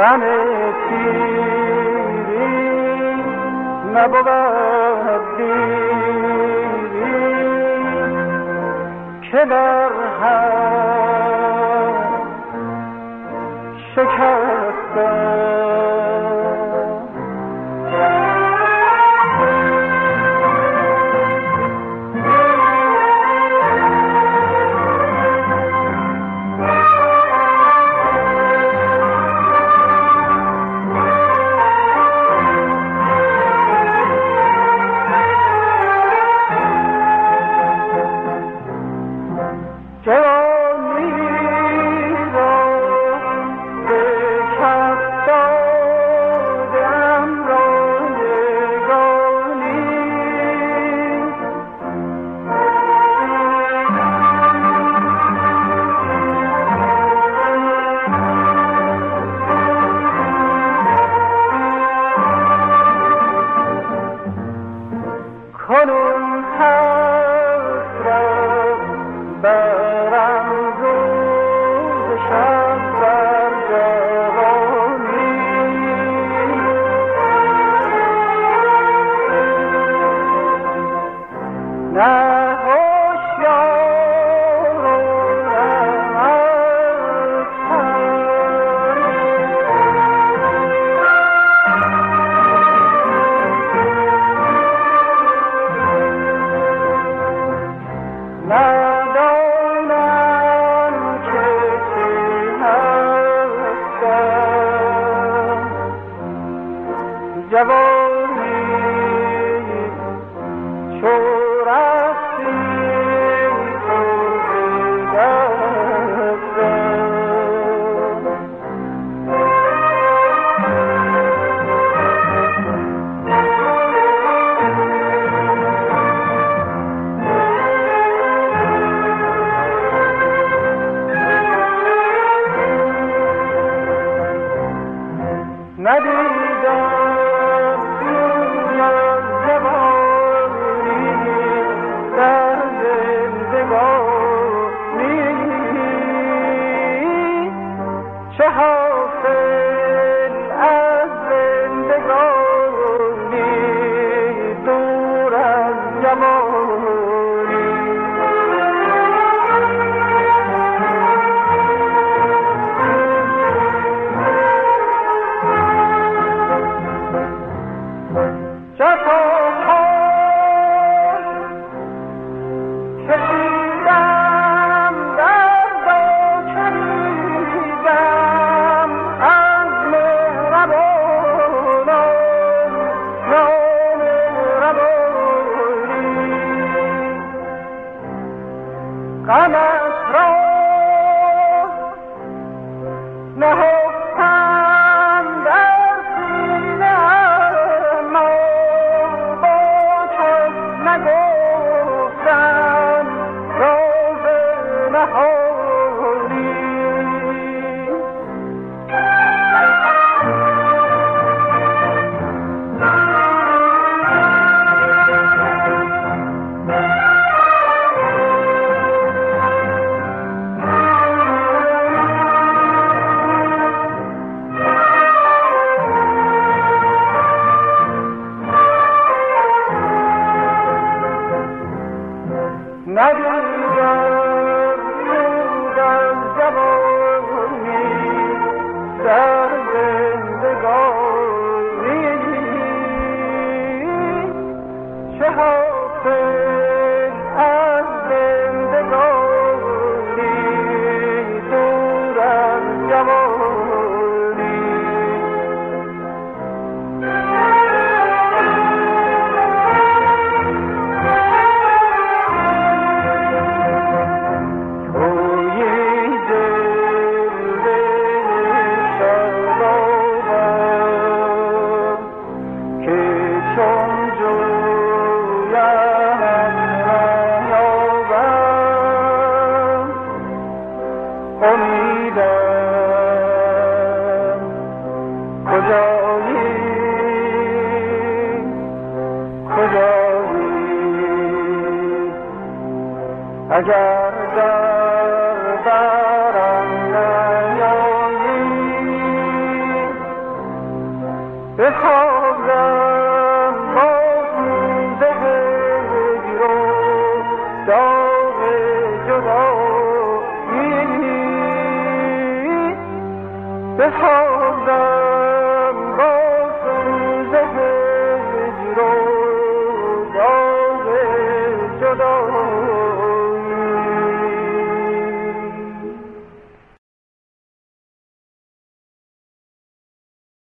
تن پیری نبود دیری. که در هم شکستم کنون هم جوانی چورستی ندیدم. Nadie اگر در